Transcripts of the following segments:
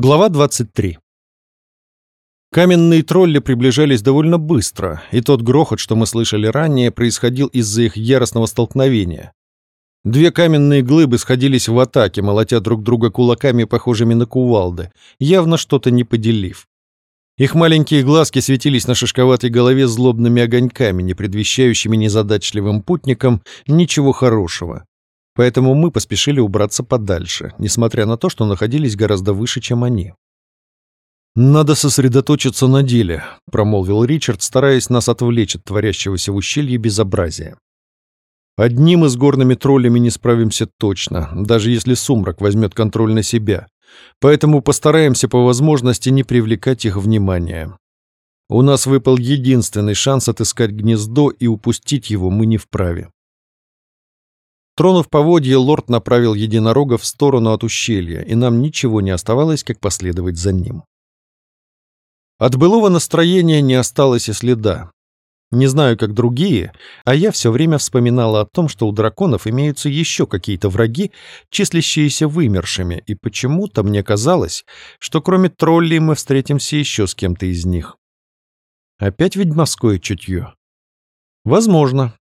Глава 23. Каменные тролли приближались довольно быстро, и тот грохот, что мы слышали ранее, происходил из-за их яростного столкновения. Две каменные глыбы сходились в атаке, молотя друг друга кулаками, похожими на кувалды, явно что-то не поделив. Их маленькие глазки светились на шишковатой голове злобными огоньками, не предвещающими незадачливым путникам ничего хорошего поэтому мы поспешили убраться подальше, несмотря на то, что находились гораздо выше, чем они. «Надо сосредоточиться на деле», — промолвил Ричард, стараясь нас отвлечь от творящегося в ущелье безобразия. «Одним из горными троллями не справимся точно, даже если сумрак возьмет контроль на себя, поэтому постараемся по возможности не привлекать их внимания. У нас выпал единственный шанс отыскать гнездо, и упустить его мы не вправе». Тронув поводье, лорд направил единорога в сторону от ущелья, и нам ничего не оставалось, как последовать за ним. От былого настроения не осталось и следа. Не знаю, как другие, а я все время вспоминала о том, что у драконов имеются еще какие-то враги, числящиеся вымершими, и почему-то мне казалось, что кроме троллей мы встретимся еще с кем-то из них. Опять ведьмовское чутье? Возможно,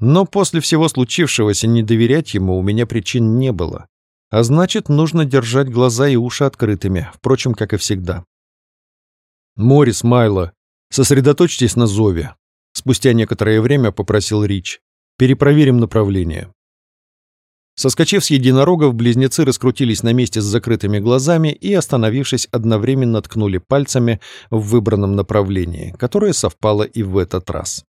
но после всего случившегося не доверять ему у меня причин не было. А значит, нужно держать глаза и уши открытыми, впрочем, как и всегда. «Морис, Майло, сосредоточьтесь на зове», — спустя некоторое время попросил Рич. «Перепроверим направление». Соскочив с единорогов, близнецы раскрутились на месте с закрытыми глазами и, остановившись, одновременно ткнули пальцами в выбранном направлении, которое совпало и в этот раз.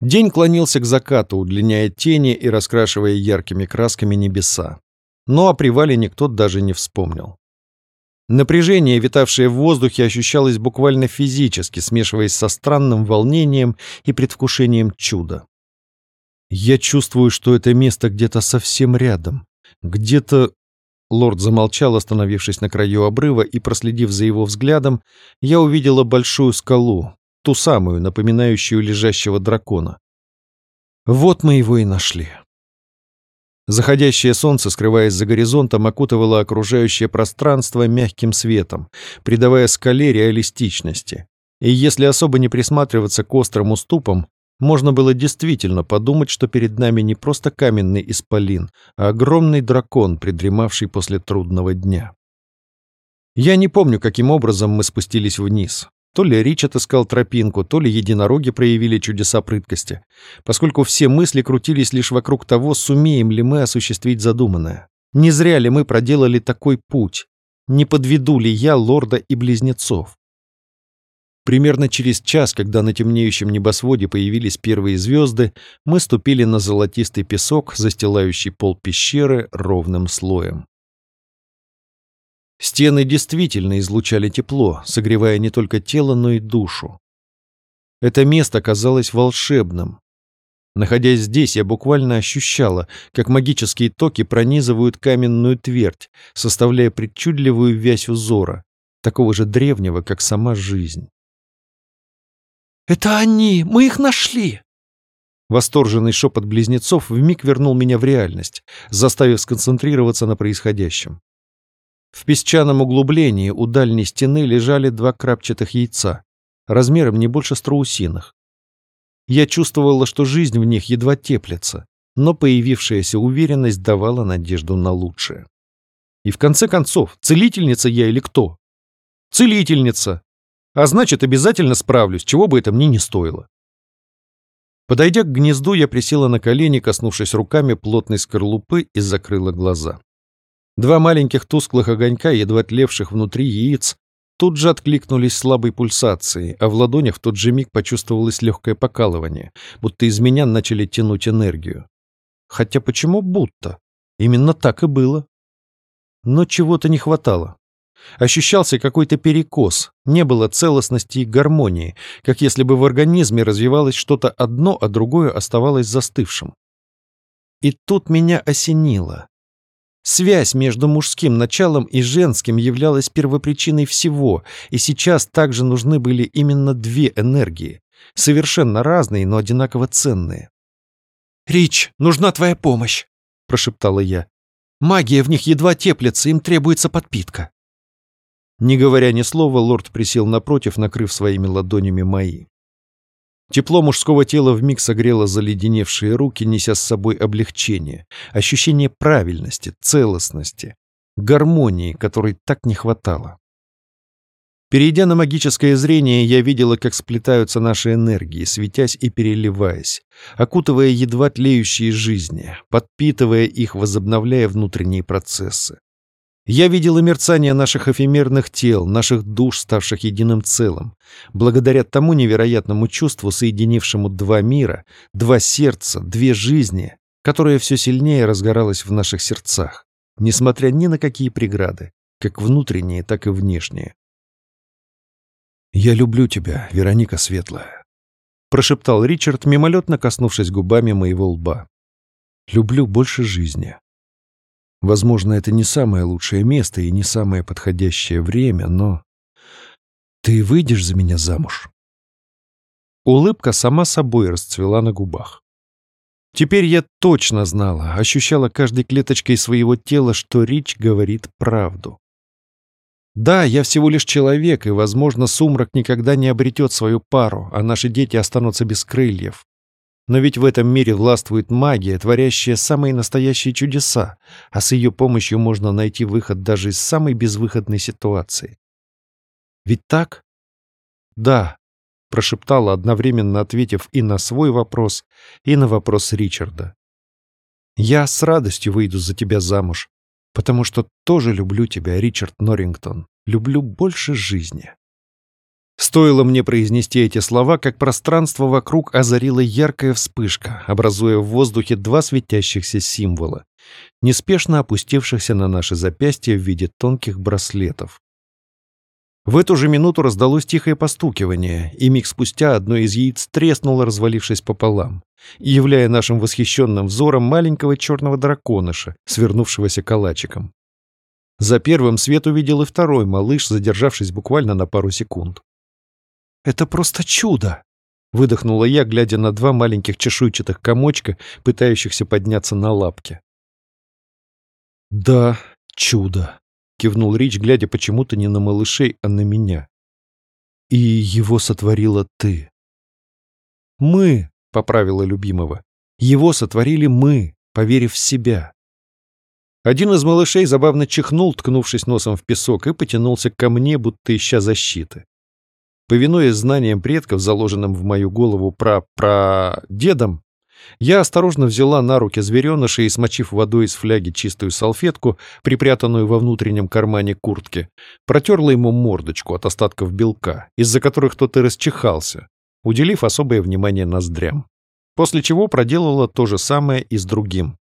День клонился к закату, удлиняя тени и раскрашивая яркими красками небеса. Но о привале никто даже не вспомнил. Напряжение, витавшее в воздухе, ощущалось буквально физически, смешиваясь со странным волнением и предвкушением чуда. «Я чувствую, что это место где-то совсем рядом. Где-то...» Лорд замолчал, остановившись на краю обрыва, и, проследив за его взглядом, я увидела большую скалу, ту самую, напоминающую лежащего дракона. Вот мы его и нашли. Заходящее солнце, скрываясь за горизонтом, окутывало окружающее пространство мягким светом, придавая скале реалистичности. И если особо не присматриваться к острым уступам, можно было действительно подумать, что перед нами не просто каменный исполин, а огромный дракон, придремавший после трудного дня. Я не помню, каким образом мы спустились вниз. То ли Рич отыскал тропинку, то ли единороги проявили чудеса прыткости, поскольку все мысли крутились лишь вокруг того, сумеем ли мы осуществить задуманное. Не зря ли мы проделали такой путь? Не подведу ли я лорда и близнецов? Примерно через час, когда на темнеющем небосводе появились первые звезды, мы ступили на золотистый песок, застилающий пол пещеры ровным слоем. Стены действительно излучали тепло, согревая не только тело, но и душу. Это место казалось волшебным. Находясь здесь, я буквально ощущала, как магические токи пронизывают каменную твердь, составляя причудливую вязь узора, такого же древнего, как сама жизнь. «Это они! Мы их нашли!» Восторженный шепот близнецов вмиг вернул меня в реальность, заставив сконцентрироваться на происходящем. В песчаном углублении у дальней стены лежали два крапчатых яйца, размером не больше страусиных. Я чувствовала, что жизнь в них едва теплится, но появившаяся уверенность давала надежду на лучшее. И в конце концов, целительница я или кто? Целительница! А значит, обязательно справлюсь, чего бы это мне не стоило. Подойдя к гнезду, я присела на колени, коснувшись руками плотной скорлупы и закрыла глаза. Два маленьких тусклых огонька, едва тлевших внутри яиц, тут же откликнулись слабой пульсацией, а в ладонях в тот же миг почувствовалось легкое покалывание, будто из меня начали тянуть энергию. Хотя почему будто? Именно так и было. Но чего-то не хватало. Ощущался какой-то перекос, не было целостности и гармонии, как если бы в организме развивалось что-то одно, а другое оставалось застывшим. И тут меня осенило. Связь между мужским началом и женским являлась первопричиной всего, и сейчас также нужны были именно две энергии, совершенно разные, но одинаково ценные. «Рич, нужна твоя помощь», — прошептала я. «Магия в них едва теплится, им требуется подпитка». Не говоря ни слова, лорд присел напротив, накрыв своими ладонями мои. Тепло мужского тела вмиг согрело заледеневшие руки, неся с собой облегчение, ощущение правильности, целостности, гармонии, которой так не хватало. Перейдя на магическое зрение, я видела, как сплетаются наши энергии, светясь и переливаясь, окутывая едва тлеющие жизни, подпитывая их, возобновляя внутренние процессы. Я видела мерцание наших эфемерных тел, наших душ, ставших единым целым, благодаря тому невероятному чувству, соединившему два мира, два сердца, две жизни, которое все сильнее разгоралось в наших сердцах, несмотря ни на какие преграды, как внутренние, так и внешние. «Я люблю тебя, Вероника Светлая», — прошептал Ричард, мимолетно коснувшись губами моего лба. «Люблю больше жизни». Возможно, это не самое лучшее место и не самое подходящее время, но... Ты выйдешь за меня замуж?» Улыбка сама собой расцвела на губах. Теперь я точно знала, ощущала каждой клеточкой своего тела, что Рич говорит правду. Да, я всего лишь человек, и, возможно, сумрак никогда не обретет свою пару, а наши дети останутся без крыльев. Но ведь в этом мире властвует магия, творящая самые настоящие чудеса, а с ее помощью можно найти выход даже из самой безвыходной ситуации. Ведь так? Да, прошептала, одновременно ответив и на свой вопрос, и на вопрос Ричарда. Я с радостью выйду за тебя замуж, потому что тоже люблю тебя, Ричард Норрингтон, люблю больше жизни. Стоило мне произнести эти слова, как пространство вокруг озарила яркая вспышка, образуя в воздухе два светящихся символа, неспешно опустившихся на наши запястья в виде тонких браслетов. В эту же минуту раздалось тихое постукивание, и миг спустя одно из яиц треснуло, развалившись пополам, являя нашим восхищенным взором маленького черного драконыша, свернувшегося калачиком. За первым свет увидел и второй малыш, задержавшись буквально на пару секунд. Это просто чудо!» Выдохнула я, глядя на два маленьких чешуйчатых комочка, пытающихся подняться на лапки. «Да, чудо!» — кивнул Рич, глядя почему-то не на малышей, а на меня. «И его сотворила ты». «Мы», — поправила любимого, — «его сотворили мы, поверив в себя». Один из малышей забавно чихнул, ткнувшись носом в песок, и потянулся ко мне, будто ища защиты. Повинуясь знаниям предков, заложенным в мою голову пра-пра-дедом, я осторожно взяла на руки звереныша и, смочив водой из фляги чистую салфетку, припрятанную во внутреннем кармане куртки, протерла ему мордочку от остатков белка, из-за которых тот и расчихался, уделив особое внимание ноздрям. После чего проделала то же самое и с другим.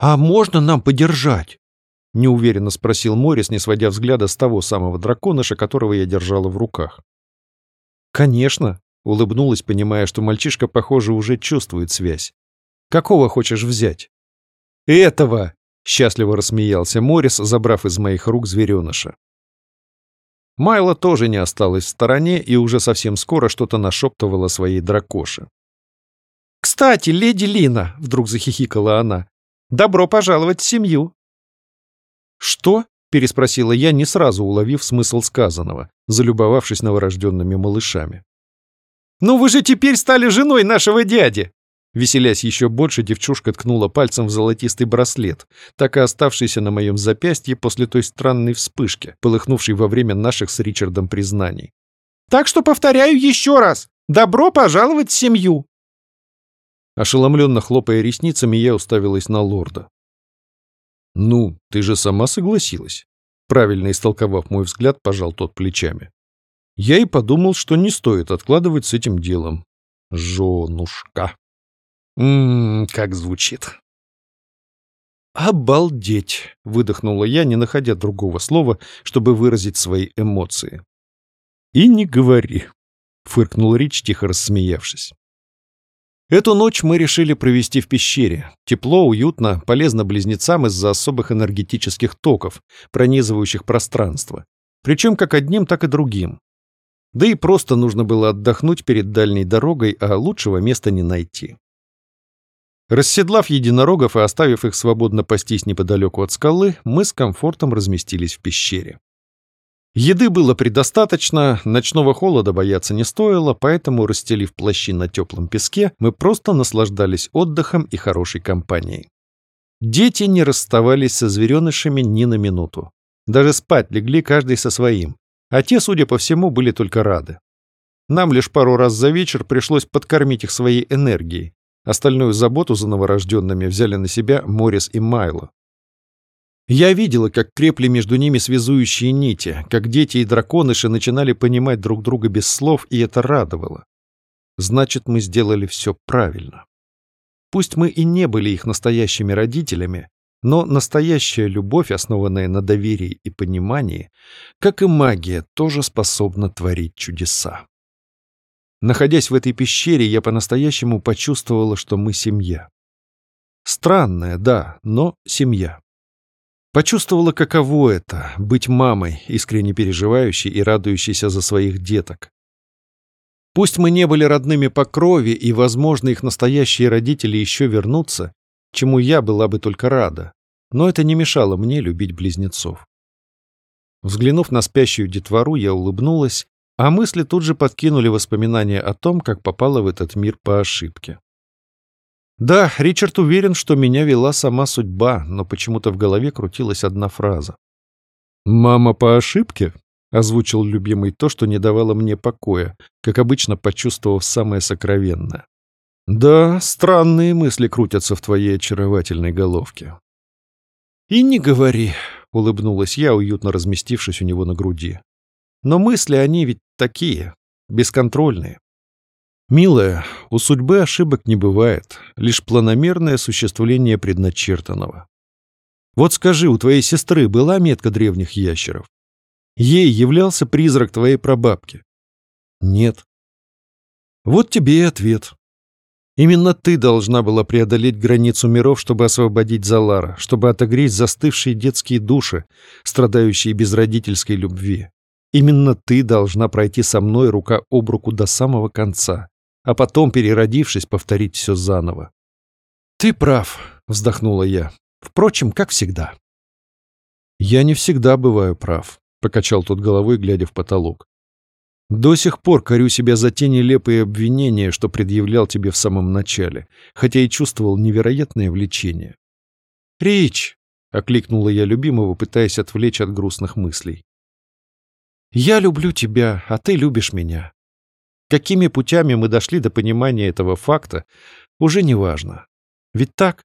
«А можно нам подержать?» — неуверенно спросил Морис, не сводя взгляда с того самого драконыша, которого я держала в руках. «Конечно», — улыбнулась, понимая, что мальчишка, похоже, уже чувствует связь. «Какого хочешь взять?» «Этого!» — счастливо рассмеялся Морис, забрав из моих рук звереныша. Майла тоже не осталась в стороне и уже совсем скоро что-то нашептывала своей дракоше. «Кстати, леди Лина!» — вдруг захихикала она. «Добро пожаловать в семью!» «Что?» Переспросила я, не сразу уловив смысл сказанного, залюбовавшись новорожденными малышами. «Ну вы же теперь стали женой нашего дяди!» Веселясь еще больше, девчушка ткнула пальцем в золотистый браслет, так и оставшийся на моем запястье после той странной вспышки, полыхнувшей во время наших с Ричардом признаний. «Так что повторяю еще раз! Добро пожаловать в семью!» Ошеломленно хлопая ресницами, я уставилась на лорда. «Ну, ты же сама согласилась». Правильно истолковав мой взгляд, пожал тот плечами. Я и подумал, что не стоит откладывать с этим делом. Женушка. Ммм, как звучит. «Обалдеть!» — выдохнула я, не находя другого слова, чтобы выразить свои эмоции. «И не говори», — фыркнул Рич, тихо рассмеявшись. Эту ночь мы решили провести в пещере. Тепло, уютно, полезно близнецам из-за особых энергетических токов, пронизывающих пространство. Причем как одним, так и другим. Да и просто нужно было отдохнуть перед дальней дорогой, а лучшего места не найти. Расседлав единорогов и оставив их свободно пастись неподалеку от скалы, мы с комфортом разместились в пещере. Еды было предостаточно, ночного холода бояться не стоило, поэтому, расстелив плащи на теплом песке, мы просто наслаждались отдыхом и хорошей компанией. Дети не расставались со зверенышами ни на минуту. Даже спать легли каждый со своим, а те, судя по всему, были только рады. Нам лишь пару раз за вечер пришлось подкормить их своей энергией. Остальную заботу за новорожденными взяли на себя Морис и Майло. Я видела, как крепли между ними связующие нити, как дети и драконыши начинали понимать друг друга без слов, и это радовало. Значит, мы сделали все правильно. Пусть мы и не были их настоящими родителями, но настоящая любовь, основанная на доверии и понимании, как и магия, тоже способна творить чудеса. Находясь в этой пещере, я по-настоящему почувствовала, что мы семья. Странная, да, но семья. Почувствовала, каково это — быть мамой, искренне переживающей и радующейся за своих деток. Пусть мы не были родными по крови, и, возможно, их настоящие родители еще вернутся, чему я была бы только рада, но это не мешало мне любить близнецов. Взглянув на спящую детвору, я улыбнулась а мысли тут же подкинули воспоминания о том, как попала в этот мир по ошибке. Да, Ричард уверен, что меня вела сама судьба, но почему-то в голове крутилась одна фраза. «Мама по ошибке?» — озвучил любимый то, что не давало мне покоя, как обычно почувствовав самое сокровенное. «Да, странные мысли крутятся в твоей очаровательной головке». «И не говори», — улыбнулась я, уютно разместившись у него на груди. Но мысли они ведь такие, бесконтрольные. Милая, у судьбы ошибок не бывает, лишь планомерное осуществление предначертанного. Вот скажи, у твоей сестры была метка древних ящеров? Ей являлся призрак твоей прабабки? Нет. Вот тебе и ответ. Именно ты должна была преодолеть границу миров, чтобы освободить Залара, чтобы отогреть застывшие детские души, страдающие без родительской любви. Именно ты должна пройти со мной рука об руку до самого конца, а потом, переродившись, повторить все заново. «Ты прав», — вздохнула я. «Впрочем, как всегда». «Я не всегда бываю прав», — покачал тот головой, глядя в потолок. «До сих пор корю себя за те нелепые обвинения, что предъявлял тебе в самом начале, хотя и чувствовал невероятное влечение». «Рич!» — окликнула я любимого, пытаясь отвлечь от грустных мыслей. Я люблю тебя, а ты любишь меня. Какими путями мы дошли до понимания этого факта, уже не важно. Ведь так?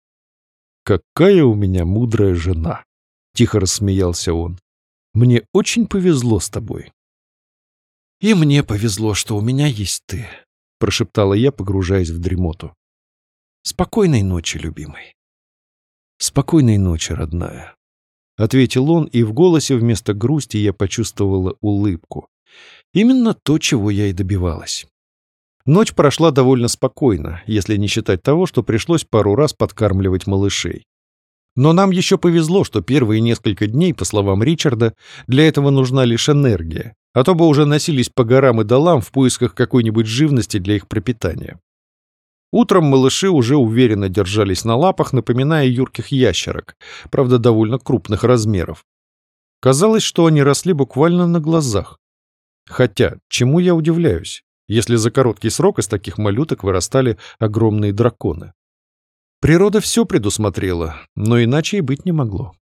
Какая у меня мудрая жена! Тихо рассмеялся он. Мне очень повезло с тобой. И мне повезло, что у меня есть ты, прошептала я, погружаясь в дремоту. Спокойной ночи, любимый. Спокойной ночи, родная. — ответил он, и в голосе вместо грусти я почувствовала улыбку. Именно то, чего я и добивалась. Ночь прошла довольно спокойно, если не считать того, что пришлось пару раз подкармливать малышей. Но нам еще повезло, что первые несколько дней, по словам Ричарда, для этого нужна лишь энергия, а то бы уже носились по горам и долам в поисках какой-нибудь живности для их пропитания. Утром малыши уже уверенно держались на лапах, напоминая юрких ящерок, правда, довольно крупных размеров. Казалось, что они росли буквально на глазах. Хотя, чему я удивляюсь, если за короткий срок из таких малюток вырастали огромные драконы? Природа все предусмотрела, но иначе и быть не могло.